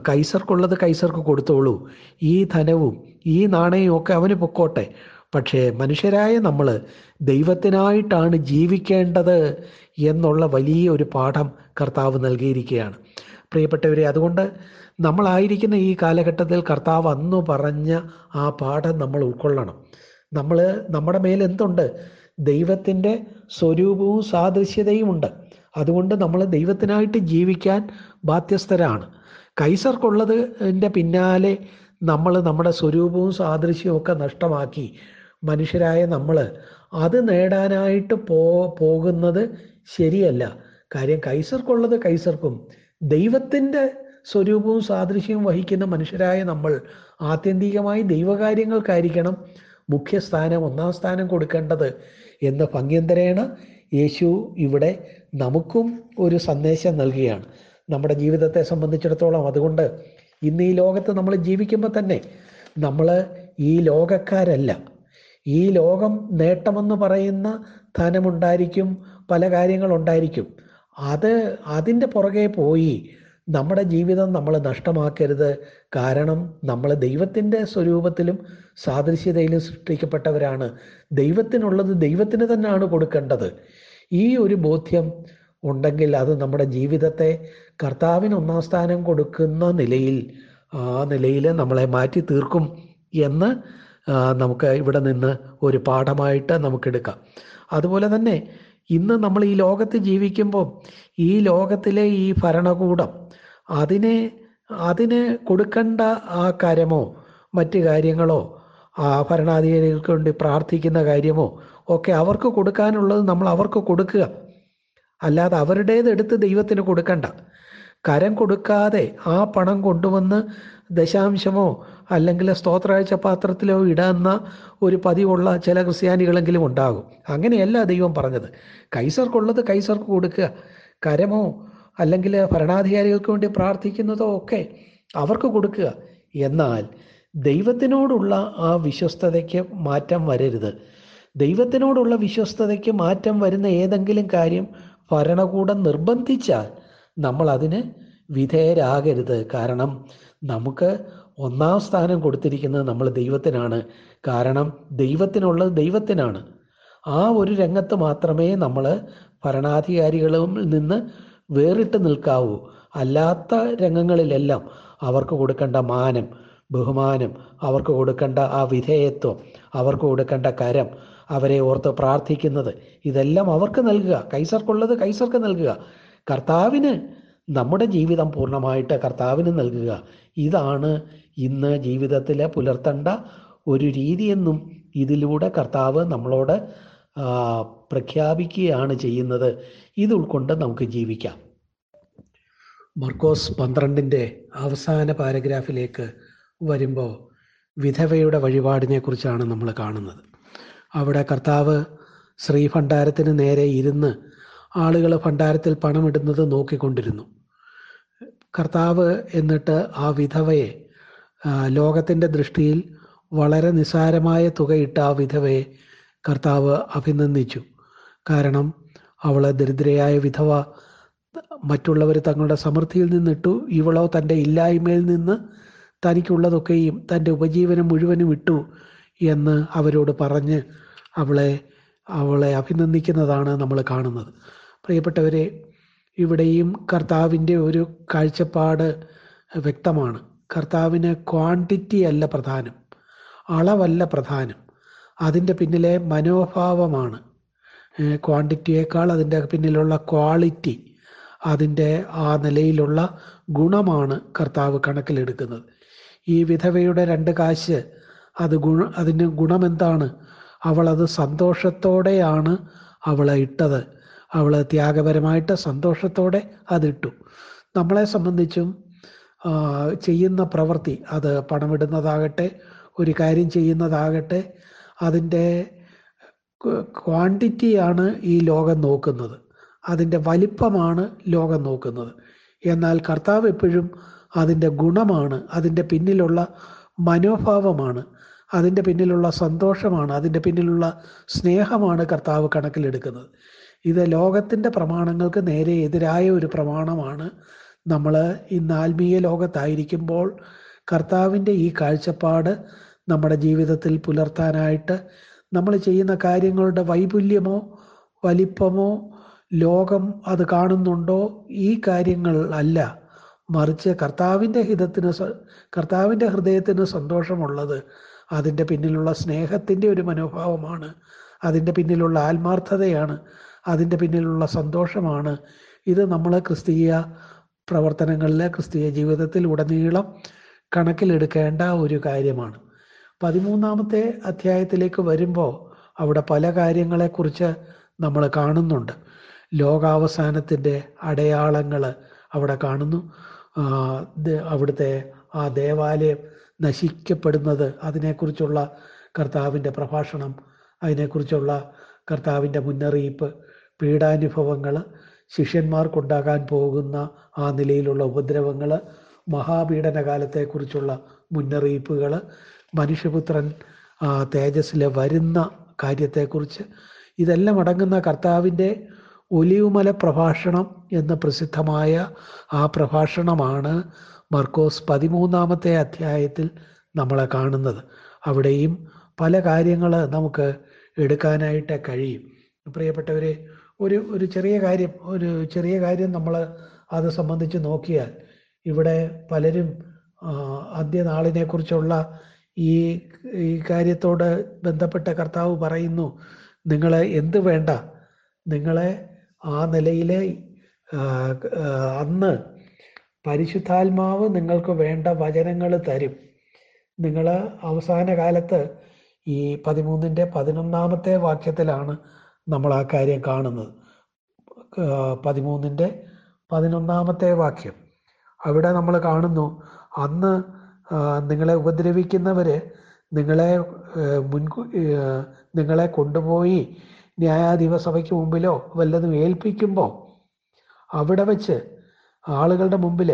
കൈസർക്കുള്ളത് കൈസർക്ക് കൊടുത്തോളൂ. ഈ ധനവും ഈ നാണയവും ഒക്കെ അവന് പൊക്കോട്ടെ. പക്ഷേ മനുഷ്യരായ നമ്മൾ ദൈവത്തിനായിട്ടാണ് ജീവിക്കേണ്ടത് എന്നുള്ള വലിയ ഒരു പാഠം കർത്താവ് നൽകിയിരിക്കുകയാണ്. പ്രിയപ്പെട്ടവരെ അതുകൊണ്ട് നമ്മളായിരിക്കുന്ന ഈ കാലഘട്ടത്തിൽ കർത്താവ് അന്ന് പറഞ്ഞ ആ പാഠം നമ്മൾ ഉൾക്കൊള്ളണം. നമ്മൾ നമ്മുടെ മേൽ എന്തുണ്ട്? ദൈവത്തിന്റെ സ്വരൂപവും സാദൃശ്യതയും ഉണ്ട്. അതുകൊണ്ട് നമ്മൾ ദൈവത്തിനായിട്ട് ജീവിക്കാൻ ബാധ്യസ്ഥരാണ്. കൈസർക്കുള്ളതിന്റെ പിന്നാലെ നമ്മൾ നമ്മുടെ സ്വരൂപവും സാദൃശ്യവും ഒക്കെ നഷ്ടമാക്കി മനുഷ്യരായ നമ്മൾ അത് നേടാനായിട്ട് പോ പോകുന്നത് ശരിയല്ല. കാര്യം കൈസർക്കുള്ളത് കൈസർക്കും. ദൈവത്തിന്റെ സ്വരൂപവും സാദൃശ്യവും വഹിക്കുന്ന മനുഷ്യരായ നമ്മൾ ആത്യന്തികമായി ദൈവകാര്യങ്ങൾക്കായിരിക്കണം മുഖ്യസ്ഥാനം ഒന്നാം സ്ഥാനം കൊടുക്കേണ്ടത് എന്ന് ഭംഗ്യന്തരേണ യേശു ഇവിടെ നമുക്കും ഒരു സന്ദേശം നൽകുകയാണ്. നമ്മുടെ ജീവിതത്തെ സംബന്ധിച്ചിടത്തോളം അതുകൊണ്ട് ഇന്ന് ഈ ലോകത്ത് നമ്മൾ ജീവിക്കുമ്പോൾ തന്നെ നമ്മൾ ഈ ലോകക്കാരല്ല. ഈ ലോകം നേട്ടമെന്ന് പറയുന്ന ധനമുണ്ടായിരിക്കും പല കാര്യങ്ങളുണ്ടായിരിക്കും. അത് അതിന്റെ പുറകെ പോയി നമ്മുടെ ജീവിതം നമ്മൾ നഷ്ടമാക്കരുത്. കാരണം നമ്മൾ ദൈവത്തിന്റെ സ്വരൂപത്തിലും സാദൃശ്യതയിലും സൃഷ്ടിക്കപ്പെട്ടവരാണ്. ദൈവത്തിനുള്ളത് ദൈവത്തിന് തന്നെയാണ് കൊടുക്കേണ്ടത്. ഈ ഒരു ബോധ്യം ഉണ്ടെങ്കിൽ അത് നമ്മുടെ ജീവിതത്തെ കർത്താവിന് ഒന്നാം സ്ഥാനം കൊടുക്കുന്ന നിലയിൽ ആ നിലയിൽ നമ്മളെ മാറ്റി തീർക്കും എന്ന് നമുക്ക് ഇവിടെ നിന്ന് ഒരു പാഠമായിട്ട് നമുക്കെടുക്കാം. അതുപോലെ തന്നെ ഇന്ന് നമ്മൾ ഈ ലോകത്ത് ജീവിക്കുമ്പോൾ ഈ ലോകത്തിലെ ഈ ഭരണകൂടം അതിനെ അതിന് കൊടുക്കേണ്ട ആ കരമോ മറ്റു കാര്യങ്ങളോ ആ ഭരണാധികാരികൾക്ക് വേണ്ടി പ്രാർത്ഥിക്കുന്ന കാര്യമോ ഒക്കെ അവർക്ക് കൊടുക്കാനുള്ളത് നമ്മൾ അവർക്ക് കൊടുക്കുക. അല്ലാതെ അവരുടേത് എടുത്ത് ദൈവത്തിന് കൊടുക്കണ്ട. കരം കൊടുക്കാതെ ആ പണം കൊണ്ടുവന്ന് ദശാംശമോ അല്ലെങ്കിൽ സ്തോത്രാഴ്ച പാത്രത്തിലോ ഇടുന്ന ഒരു പതിവുള്ള ചില ക്രിസ്ത്യാനികളെങ്കിലും ഉണ്ടാകും. അങ്ങനെയല്ല ദൈവം പറഞ്ഞത്. കൈസർക്കുള്ളത് കൈസർക്ക് കൊടുക്കുക. കരമോ അല്ലെങ്കിൽ ഭരണാധികാരികൾക്ക് വേണ്ടി പ്രാർത്ഥിക്കുന്നതോ ഒക്കെ അവർക്ക് കൊടുക്കുക. എന്നാൽ ദൈവത്തിനോടുള്ള ആ വിശ്വസ്തതയ്ക്ക് മാറ്റം വരരുത്. ദൈവത്തിനോടുള്ള വിശ്വസ്തതയ്ക്ക് മാറ്റം വരുന്ന ഏതെങ്കിലും കാര്യം ഭരണകൂടം നിർബന്ധിച്ചാൽ നമ്മൾ അതിന് വിധേയരാകരുത്. കാരണം നമുക്ക് ഒന്നാം സ്ഥാനം കൊടുത്തിരിക്കുന്നത് നമ്മൾ ദൈവത്തിനാണ്. കാരണം ദൈവത്തിനുള്ളത് ദൈവത്തിനാണ്. ആ ഒരു രംഗത്ത് മാത്രമേ നമ്മൾ ഭരണാധികാരികളിൽ നിന്ന് വേറിട്ട് നിൽക്കാവൂ. അല്ലാത്ത രംഗങ്ങളിലെല്ലാം അവർക്ക് കൊടുക്കേണ്ട മാനം ബഹുമാനം അവർക്ക് കൊടുക്കേണ്ട ആ വിധേയത്വം അവർക്ക് കൊടുക്കേണ്ട കരം അവരെ ഓർത്ത് പ്രാർത്ഥിക്കുന്നത് ഇതെല്ലാം അവർക്ക് നൽകുക. കൈസർക്കുള്ളത് കൈസർക്ക് നൽകുക. കർത്താവിന് നമ്മുടെ ജീവിതം പൂർണമായിട്ട് കർത്താവിന് നൽകുക. ഇതാണ് ഇന്ന് ജീവിതത്തിൽ പുലർത്തേണ്ട ഒരു രീതിയെന്നും ഇതിലൂടെ കർത്താവ് നമ്മളോട് പ്രഖ്യാപിക്കുകയാണ് ചെയ്യുന്നത്. ഇത് ഉൾക്കൊണ്ട് നമുക്ക് ജീവിക്കാം. മർക്കോസ് പന്ത്രണ്ടിന്റെ അവസാന പാരഗ്രാഫിലേക്ക് വരുമ്പോൾ വിധവയുടെ വഴിപാടിനെ കുറിച്ചാണ് നമ്മൾ കാണുന്നത്. അവിടെ കർത്താവ് ശ്രീ ഭണ്ഡാരത്തിന് നേരെ ഇരുന്ന് ആളുകൾ ഭണ്ഡാരത്തിൽ പണമിടുന്നത് നോക്കിക്കൊണ്ടിരുന്നു. കർത്താവ് എന്നിട്ട് ആ വിധവയെ ലോകത്തിന്റെ ദൃഷ്ടിയിൽ വളരെ നിസാരമായ തുകയിട്ട ആ വിധവയെ കർത്താവ് അഭിനന്ദിച്ചു. കാരണം അവൾ ദരിദ്രയായ വിധവ മറ്റുള്ളവർ തങ്ങളുടെ സമൃദ്ധിയിൽ നിന്നിട്ടു ഇവളോ തന്റെ ഇല്ലായ്മയിൽ നിന്ന് തനിക്കുള്ളതൊക്കെയും തന്റെ ഉപജീവനം മുഴുവനും ഇട്ടു എന്ന് അവരോട് പറഞ്ഞ് അവളെ അവളെ അഭിനന്ദിക്കുന്നതാണ് നമ്മൾ കാണുന്നത്. പ്രിയപ്പെട്ടവരെ ഇവിടെയും കർത്താവിന്റെ ഒരു കാഴ്ചപ്പാട് വ്യക്തമാണ്. കർത്താവിന് ക്വാണ്ടിറ്റി അല്ല പ്രധാനം അളവല്ല പ്രധാനം. അതിന്റെ പിന്നിലെ മനോഭാവമാണ്. ക്വാണ്ടിറ്റിയേക്കാൾ അതിന്റെ പിന്നിലുള്ള ക്വാളിറ്റി അതിന്റെ ആ നിലയിലുള്ള ഗുണമാണ് കർത്താവ് കണക്കിലെടുക്കുന്നത്. ഈ വിധവയുടെ രണ്ട് കാശ് അത് ഗുണ അതിന് ഗുണമെന്താണ്? അവളത് സന്തോഷത്തോടെയാണ് അവളെ ഇട്ടത്. അവൾ ത്യാഗപരമായിട്ട് സന്തോഷത്തോടെ അതിട്ടു. നമ്മളെ സംബന്ധിച്ചും ചെയ്യുന്ന പ്രവൃത്തി അത് പണമിടുന്നതാകട്ടെ ഒരു കാര്യം ചെയ്യുന്നതാകട്ടെ അതിന്റെ ക്വാണ്ടിറ്റിയാണ് ഈ ലോകം നോക്കുന്നത്. അതിന്റെ വലിപ്പമാണ് ലോകം നോക്കുന്നത്. എന്നാൽ കർത്താവ് എപ്പോഴും അതിന്റെ ഗുണമാണ് അതിന്റെ പിന്നിലുള്ള മനോഭാവമാണ് അതിന്റെ പിന്നിലുള്ള സന്തോഷമാണ് അതിന്റെ പിന്നിലുള്ള സ്നേഹമാണ് കർത്താവ് കണക്കിലെടുക്കുന്നത്. ഇത് ലോകത്തിന്റെ പ്രമാണങ്ങൾക്ക് നേരെ എതിരായ ഒരു പ്രമാണമാണ്. നമ്മൾ ഇന്ന് ആത്മീയ ലോകത്തായിരിക്കുമ്പോൾ കർത്താവിന്റെ ഈ കാഴ്ചപ്പാട് നമ്മുടെ ജീവിതത്തിൽ പുലർത്താനായിട്ട് നമ്മൾ ചെയ്യുന്ന കാര്യങ്ങളുടെ വൈപുല്യമോ വലിപ്പമോ ലോകം അത് കാണുന്നുണ്ടോ ഈ കാര്യങ്ങൾ അല്ല. മറിച്ച് കർത്താവിന്റെ ഹിതത്തിന് കർത്താവിന്റെ ഹൃദയത്തിന് സന്തോഷമുള്ളത് അതിന്റെ പിന്നിലുള്ള സ്നേഹത്തിന്റെ ഒരു മനോഭാവമാണ്. അതിന്റെ പിന്നിലുള്ള ആത്മാർത്ഥതയാണ്. അതിന്റെ പിന്നിലുള്ള സന്തോഷമാണ്. ഇത് നമ്മൾ ക്രിസ്തീയ പ്രവർത്തനങ്ങളിൽ ക്രിസ്തീയ ജീവിതത്തിൽ ഉടനീളം കണക്കിലെടുക്കേണ്ട ഒരു കാര്യമാണ്. പതിമൂന്നാമത്തെ അധ്യായത്തിലേക്ക് വരുമ്പോൾ അവിടെ പല കാര്യങ്ങളെക്കുറിച്ച് നമ്മൾ കാണുന്നുണ്ട്. ലോകാവസാനത്തിന്റെ അടയാളങ്ങൾ അവിടെ കാണുന്നു. അവിടുത്തെ ആ ദേവാലയം നശിക്കപ്പെടുന്നത് അതിനെക്കുറിച്ചുള്ള കർത്താവിന്റെ പ്രഭാഷണം അതിനെക്കുറിച്ചുള്ള കർത്താവിന്റെ മുന്നറിയിപ്പ് പീഡാനുഭവങ്ങൾ ശിഷ്യന്മാർക്കുണ്ടാകാൻ പോകുന്ന ആ നിലയിലുള്ള ഉപദ്രവങ്ങൾ മഹാപീഡന കാലത്തെക്കുറിച്ചുള്ള മുന്നറിയിപ്പുകൾ മനുഷ്യപുത്രൻ തേജസ്സിൽ വരുന്ന കാര്യത്തെക്കുറിച്ച് ഇതെല്ലാം അടങ്ങുന്ന കർത്താവിന്റെ ഒലിവുമല പ്രഭാഷണം എന്ന പ്രസിദ്ധമായ ആ പ്രഭാഷണമാണ് മർക്കോസ് പതിമൂന്നാമത്തെ അധ്യായത്തിൽ നമ്മളെ കാണുന്നത്. അവിടെയും പല കാര്യങ്ങൾ നമുക്ക് എടുക്കാനായിട്ട് കഴിയും. പ്രിയപ്പെട്ടവരെ ഒരു ഒരു ചെറിയ കാര്യം ഒരു ചെറിയ കാര്യം നമ്മൾ അത് സംബന്ധിച്ച് നോക്കിയാൽ ഇവിടെ പലരും അന്ത്യനാളിനെ കുറിച്ചുള്ള ഈ ഈ കാര്യത്തോട് ബന്ധപ്പെട്ട കർത്താവ് പറയുന്നു നിങ്ങളെ എന്ത് വേണ്ട? നിങ്ങളെ ആ നിലയിലെ അന്ന് പരിശുദ്ധാത്മാവ് നിങ്ങൾക്ക് വേണ്ട വചനങ്ങൾ തരും. നിങ്ങൾ അവസാന കാലത്ത് ഈ പതിമൂന്നിന്റെ പതിനൊന്നാമത്തെ വാക്യത്തിലാണ് നമ്മൾ ആ കാര്യം കാണുന്നത്. പതിമൂന്നിന്റെ പതിനൊന്നാമത്തെ വാക്യം. അവിടെ നമ്മൾ കാണുന്നു അന്ന് നിങ്ങളെ ഉപദ്രവിക്കുന്നവർ നിങ്ങളെ മുൻകൂ നിങ്ങളെ കൊണ്ടുപോയി ന്യായാധിപസഭയ്ക്ക് മുമ്പിലോ വല്ലതും ഏൽപ്പിക്കുമ്പോൾ അവിടെ വെച്ച് ആളുകളുടെ മുമ്പിൽ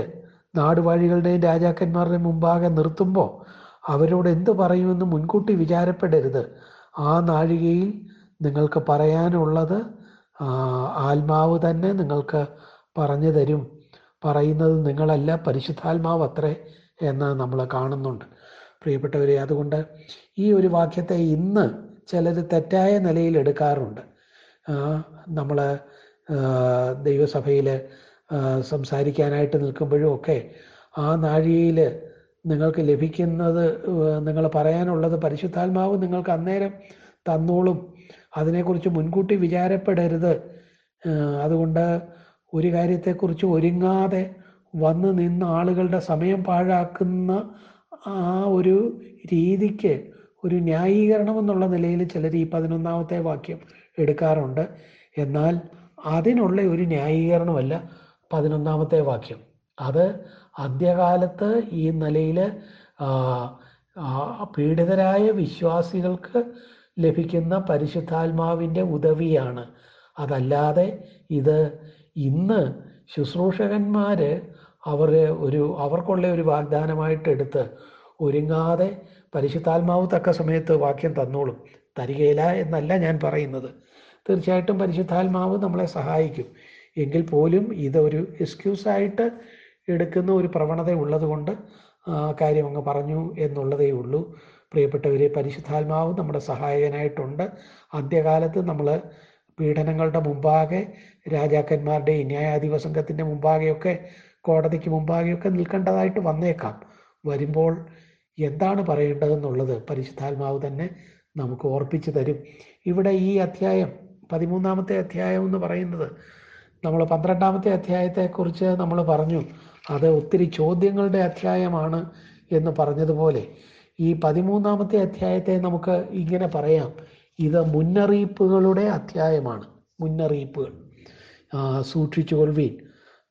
നാടുവാഴികളുടെയും രാജാക്കന്മാരുടെ മുമ്പാകെ നിർത്തുമ്പോൾ അവരോട് എന്ത് പറയുമെന്ന് മുൻകൂട്ടി വിചാരപ്പെടരുത്. ആ നാഴികയിൽ നിങ്ങൾക്ക് പറയാനുള്ളത് ആത്മാവ് തന്നെ നിങ്ങൾക്ക് പറഞ്ഞു തരും. പറയുന്നത് നിങ്ങളല്ല പരിശുദ്ധാത്മാവ് അത്രേ എന്ന് നമ്മൾ കാണുന്നുണ്ട്. പ്രിയപ്പെട്ടവരെ അതുകൊണ്ട് ഈ ഒരു വാക്യത്തെ ഇന്ന് ചിലർ തെറ്റായ നിലയിൽ എടുക്കാറുണ്ട്. നമ്മൾ ദൈവസഭയിൽ സംസാരിക്കാനായിട്ട് നിൽക്കുമ്പോഴും ഒക്കെ ആ നാഴികയിൽ നിങ്ങൾക്ക് ലഭിക്കുന്നത് നിങ്ങൾ പറയാനുള്ളത് പരിശുദ്ധാത്മാവ് നിങ്ങൾക്ക് അന്നേരം തന്നോളും. അതിനെക്കുറിച്ച് മുൻകൂട്ടി വിചാരപ്പെടരുത്. അതുകൊണ്ട് ഒരു കാര്യത്തെക്കുറിച്ച് ഒരുങ്ങാതെ വന്ന് നിന്ന് ആളുകളുടെ സമയം പാഴാക്കുന്ന ആ ഒരു രീതിക്ക് ഒരു ന്യായീകരണം എന്നുള്ള നിലയിൽ ചിലർ ഈ പതിനൊന്നാമത്തെ വാക്യം എടുക്കാറുണ്ട്. എന്നാൽ അതിനുള്ള ഒരു ന്യായീകരണമല്ല പതിനൊന്നാമത്തെ വാക്യം. അത് അന്ത്യകാലത്ത് ഈ നിലയിൽ പീഡിതരായ വിശ്വാസികൾക്ക് ലഭിക്കുന്ന പരിശുദ്ധാത്മാവിന്റെ ഉദവിയാണ്. അതല്ലാതെ ഇത് ഇന്ന് ശുശ്രൂഷകന്മാർ അവർ ഒരു അവർക്കുള്ള ഒരു വാഗ്ദാനമായിട്ട് എടുത്ത് ഒരുങ്ങാതെ പരിശുദ്ധാത്മാവ് തക്ക സമയത്ത് വാക്യം തന്നോളും. തരികയില്ല എന്നല്ല ഞാൻ പറയുന്നത്. തീർച്ചയായിട്ടും പരിശുദ്ധാത്മാവ് നമ്മളെ സഹായിക്കും. എങ്കിൽ പോലും ഇതൊരു എക്സ്ക്യൂസായിട്ട് എടുക്കുന്ന ഒരു പ്രവണത ഉള്ളതുകൊണ്ട് കാര്യം അങ്ങ് പറഞ്ഞു എന്നുള്ളതേ ഉള്ളൂ. പ്രിയപ്പെട്ടവരെ പരിശുദ്ധാത്മാവ് നമ്മുടെ സഹായകനായിട്ടുണ്ട്. അന്ത്യകാലത്ത് നമ്മൾ പീഡനങ്ങളുടെ മുമ്പാകെ രാജാക്കന്മാരുടെയും ന്യായാധിപ സംഘത്തിന്റെ മുമ്പാകെയൊക്കെ കോടതിക്ക് മുമ്പാകെയൊക്കെ നിൽക്കേണ്ടതായിട്ട് വന്നേക്കാം. വരുമ്പോൾ എന്താണ് പറയേണ്ടതെന്നുള്ളത് പരിശുദ്ധാത്മാവ് തന്നെ നമുക്ക് ഓർപ്പിച്ചു തരും. ഇവിടെ ഈ അധ്യായം പതിമൂന്നാമത്തെ അധ്യായം എന്ന് പറയുന്നത് നമ്മൾ പന്ത്രണ്ടാമത്തെ അധ്യായത്തെക്കുറിച്ച് നമ്മൾ പറഞ്ഞു. അത് ഒത്തിരി ചോദ്യങ്ങളുടെ അധ്യായമാണ് എന്ന് പറഞ്ഞതുപോലെ ഈ പതിമൂന്നാമത്തെ അധ്യായത്തെ നമുക്ക് ഇങ്ങനെ പറയാം. ഇത് മുന്നറിയിപ്പുകളുടെ അധ്യായമാണ്. മുന്നറിയിപ്പുകൾ. സൂക്ഷിച്ചു കൊള്ളുവീൻ.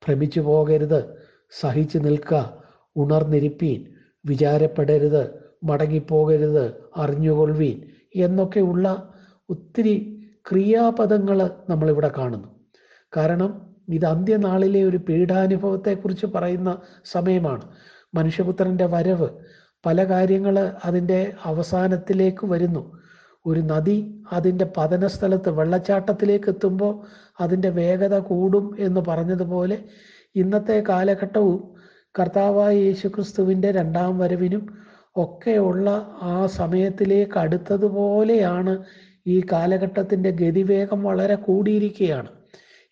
ഭ്രമിച്ചു പോകരുത്. സഹിച്ചു നിൽക്കുക ഉണർന്നിരിപ്പീൻ. വിചാരപ്പെടരുത്. മടങ്ങിപ്പോകരുത്. അറിഞ്ഞുകൊള്ളുവീൻ. എന്നൊക്കെയുള്ള ഒത്തിരി ക്രിയാപദങ്ങൾ നമ്മളിവിടെ കാണുന്നു. കാരണം ഇത് അന്ത്യനാളിലെ ഒരു പീഡാനുഭവത്തെക്കുറിച്ച് പറയുന്ന സമയമാണ്. മനുഷ്യപുത്രന്റെ വരവ് പല കാര്യങ്ങൾ അതിന്റെ അവസാനത്തിലേക്ക് വരുന്നു. ഒരു നദി അതിന്റെ പതന സ്ഥലത്ത് വെള്ളച്ചാട്ടത്തിലേക്ക് എത്തുമ്പോൾ അതിന്റെ വേഗത കൂടും എന്ന് പറഞ്ഞതുപോലെ ഇന്നത്തെ കാലഘട്ടവും കർത്താവായ യേശുക്രിസ്തുവിന്റെ രണ്ടാം വരവിനും ഒക്കെയുള്ള ആ സമയത്തിലേക്ക് അടുത്തതുപോലെയാണ് ഈ കാലഘട്ടത്തിന്റെ ഗതിവേഗം വളരെ കൂടിയിരിക്കുകയാണ്.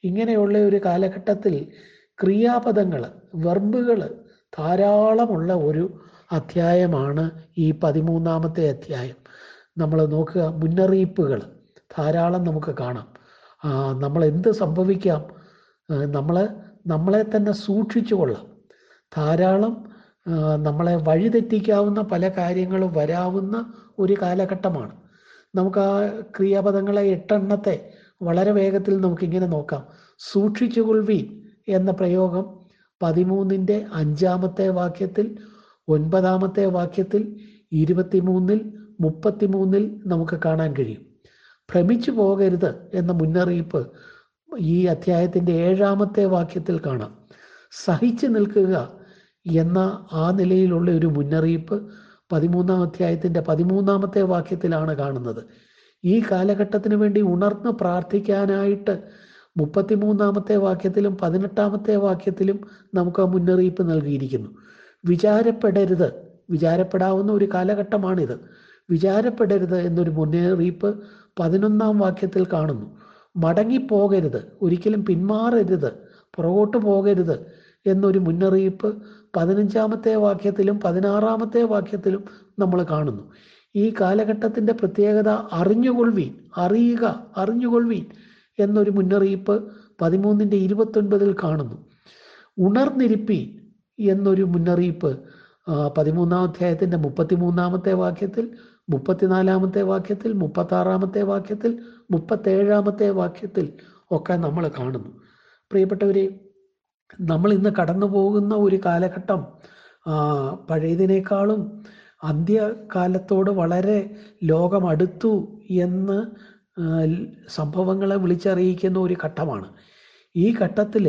ഇങ്ങനെയുള്ള ഒരു കാലഘട്ടത്തിൽ ക്രിയാപദങ്ങൾ വെർബുകൾ ധാരാളമുള്ള ഒരു അധ്യായമാണ് ഈ പതിമൂന്നാമത്തെ അധ്യായം. നമ്മൾ നോക്കുക മുന്നറിയിപ്പുകൾ ധാരാളം നമുക്ക് കാണാം. നമ്മൾ എന്ത് സംഭവിക്കാം? നമ്മൾ നമ്മളെ തന്നെ സൂക്ഷിച്ചു കൊള്ളാം. ധാരാളം നമ്മളെ വഴിതെറ്റിക്കാവുന്ന പല കാര്യങ്ങളും വരാവുന്ന ഒരു കാലഘട്ടമാണ്. നമുക്ക് ആ ക്രിയാപദങ്ങളെ എട്ടെണ്ണത്തെ വളരെ വേഗത്തിൽ നമുക്കിങ്ങനെ നോക്കാം. സൂക്ഷിച്ചുകൊള്ളുവീൻ എന്ന പ്രയോഗം പതിമൂന്നിന്റെ അഞ്ചാമത്തെ വാക്യത്തിൽ ഒൻപതാമത്തെ വാക്യത്തിൽ ഇരുപത്തിമൂന്നിൽ മുപ്പത്തിമൂന്നിൽ നമുക്ക് കാണാൻ കഴിയും. ഭ്രമിച്ചു പോകരുത് എന്ന മുന്നറിയിപ്പ് ഈ അധ്യായത്തിന്റെ ഏഴാമത്തെ വാക്യത്തിൽ കാണാം. സഹിച്ചു നിൽക്കുക എന്ന ആ നിലയിലുള്ള ഒരു മുന്നറിയിപ്പ് പതിമൂന്നാം അധ്യായത്തിന്റെ പതിമൂന്നാമത്തെ വാക്യത്തിലാണ് കാണുന്നത്. ഈ കാലഘട്ടത്തിന് വേണ്ടി ഉണർന്ന് പ്രാർത്ഥിക്കാനായിട്ട് മുപ്പത്തിമൂന്നാമത്തെ വാക്യത്തിലും പതിനെട്ടാമത്തെ വാക്യത്തിലും നമുക്ക് ആ മുന്നറിയിപ്പ് നൽകിയിരിക്കുന്നു. വിചാരപ്പെടരുത്. വിചാരപ്പെടാവുന്ന ഒരു കാലഘട്ടമാണിത്. വിചാരപ്പെടരുത് എന്നൊരു മുന്നറിയിപ്പ് പതിനൊന്നാം വാക്യത്തിൽ കാണുന്നു. മടങ്ങിപ്പോകരുത്. ഒരിക്കലും പിന്മാറരുത്. പുറകോട്ട് പോകരുത് എന്നൊരു മുന്നറിയിപ്പ് പതിനഞ്ചാമത്തെ വാക്യത്തിലും പതിനാറാമത്തെ വാക്യത്തിലും നമ്മൾ കാണുന്നു. ഈ കാലഘട്ടത്തിന്റെ പ്രത്യേകത അറിഞ്ഞുകൊള്ളുവീൻ. അറിയുക അറിഞ്ഞുകൊള്ളുവീൻ എന്നൊരു മുന്നറിയിപ്പ് പതിമൂന്നിന്റെ ഇരുപത്തൊൻപതിൽ കാണുന്നു. ഉണർന്നിരിപ്പീൻ. എന്നൊരു മുന്നറിയിപ്പ് പതിമൂന്നാം അധ്യായത്തിന്റെ മുപ്പത്തിമൂന്നാമത്തെ വാക്യത്തിൽ മുപ്പത്തിനാലാമത്തെ വാക്യത്തിൽ മുപ്പത്താറാമത്തെ വാക്യത്തിൽ മുപ്പത്തേഴാമത്തെ വാക്യത്തിൽ ഒക്കെ നമ്മൾ കാണുന്നു. പ്രിയപ്പെട്ടവരെ നമ്മൾ ഇന്ന് കടന്നു പോകുന്ന ഒരു കാലഘട്ടം പഴയതിനേക്കാളും അന്ത്യകാലത്തോട് വളരെ ലോകമടുത്തു എന്ന് സംഭവങ്ങളെ വിളിച്ചറിയിക്കുന്ന ഒരു ഘട്ടമാണ്. ഈ ഘട്ടത്തിൽ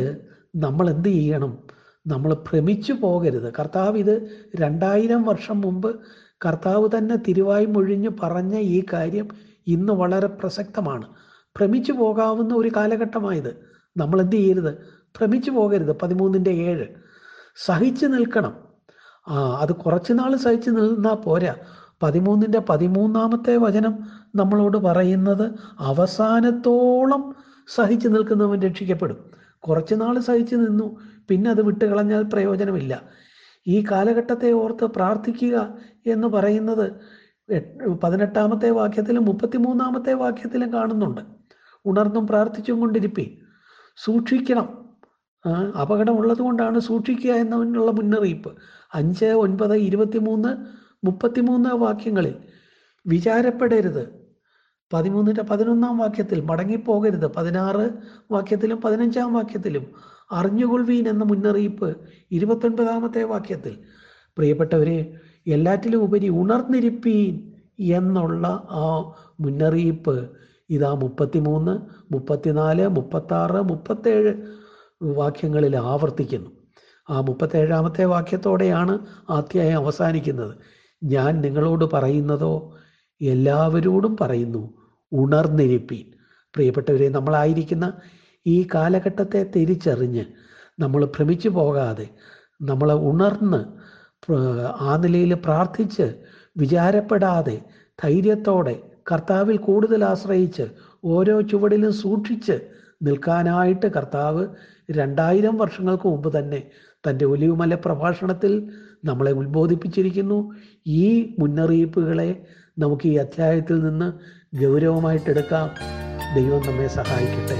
നമ്മൾ എന്ത് ചെയ്യണം? നമ്മൾ ഭ്രമിച്ചു പോകരുത്. കർത്താവ് ഇത് രണ്ടായിരം വർഷം മുമ്പ് കർത്താവ് തന്നെ തിരുവായി മൊഴിഞ്ഞ് പറഞ്ഞ ഈ കാര്യം ഇന്ന് വളരെ പ്രസക്തമാണ്. ഭ്രമിച്ചു പോകാവുന്ന ഒരു കാലഘട്ടമായത്. നമ്മൾ എന്ത് ചെയ്യരുത്? ഭ്രമിച്ചു പോകരുത്. പതിമൂന്നിന്റെ ഏഴ്. സഹിച്ചു നിൽക്കണം. ആ അത് കുറച്ചു നാൾ സഹിച്ചു നിന്നാൽ പോരാ. പതിമൂന്നിന്റെ പതിമൂന്നാമത്തെ വചനം നമ്മളോട് പറയുന്നത് അവസാനത്തോളം സഹിച്ചു നിൽക്കുന്നവൻ രക്ഷിക്കപ്പെടും. കുറച്ചു നാൾ സഹിച്ചു നിന്നു. പിന്നെ അത് വിട്ടുകളഞ്ഞാൽ പ്രയോജനമില്ല. ഈ കാലഘട്ടത്തെ ഓർത്ത് പ്രാർത്ഥിക്കുക എന്ന് പറയുന്നത് പതിനെട്ടാമത്തെ വാക്യത്തിലും മുപ്പത്തിമൂന്നാമത്തെ വാക്യത്തിലും കാണുന്നുണ്ട്. ഉണർന്നും പ്രാർത്ഥിച്ചും കൊണ്ടിരിപ്പി സൂക്ഷിക്കണം. അപകടമുള്ളത് കൊണ്ടാണ് സൂക്ഷിക്കുക എന്നതിനുള്ള മുന്നറിയിപ്പ്. അഞ്ച് ഒൻപത് ഇരുപത്തിമൂന്ന് മുപ്പത്തിമൂന്ന് വാക്യങ്ങളിൽ വിചാരപ്പെടരുത്. പതിമൂന്നിന്റെ പതിനൊന്നാം വാക്യത്തിൽ മടങ്ങിപ്പോകരുത്. പതിനാറ് വാക്യത്തിലും പതിനഞ്ചാം വാക്യത്തിലും അറിഞ്ഞുകൊള്ളുവീൻ എന്ന മുന്നറിയിപ്പ് ഇരുപത്തൊൻപതാമത്തെ വാക്യത്തിൽ. പ്രിയപ്പെട്ടവരെ എല്ലാറ്റിലും ഉപരി ഉണർന്നിരിപ്പീൻ എന്നുള്ള ആ മുന്നറിയിപ്പ് ഇതാ മുപ്പത്തിമൂന്ന് മുപ്പത്തിനാല് മുപ്പത്താറ് മുപ്പത്തേഴ് വാക്യങ്ങളിൽ ആവർത്തിക്കുന്നു. ആ മുപ്പത്തേഴാമത്തെ വാക്യത്തോടെയാണ് അധ്യായം അവസാനിക്കുന്നത്. ഞാൻ നിങ്ങളോട് പറയുന്നതോ എല്ലാവരോടും പറയുന്നു ഉണർന്നിരിപ്പീൻ. പ്രിയപ്പെട്ടവരെ നമ്മളായിരിക്കുന്ന ഈ കാലഘട്ടത്തെ തിരിച്ചറിഞ്ഞ് നമ്മൾ ഭ്രമിച്ചു പോകാതെ നമ്മൾ ഉണർന്ന് ആ നിലയിൽ പ്രാർത്ഥിച്ച് വിചാരപ്പെടാതെ ധൈര്യത്തോടെ കർത്താവിൽ കൂടുതൽ ആശ്രയിച്ച് ഓരോ ചുവടിലും സൂക്ഷിച്ച് നിൽക്കാനായിട്ട് കർത്താവ് രണ്ടായിരം വർഷങ്ങൾക്ക് മുമ്പ് തന്നെ തന്റെ ഒലിവുമല പ്രഭാഷണത്തിൽ നമ്മളെ ഉത്ബോധിപ്പിച്ചിരിക്കുന്നു. ഈ മുന്നറിയിപ്പുകളെ നമുക്ക് ഈ അധ്യായത്തിൽ നിന്ന് ഗൗരവമായിട്ടെടുക്കാം. ദൈവം നമ്മെ സഹായിക്കട്ടെ.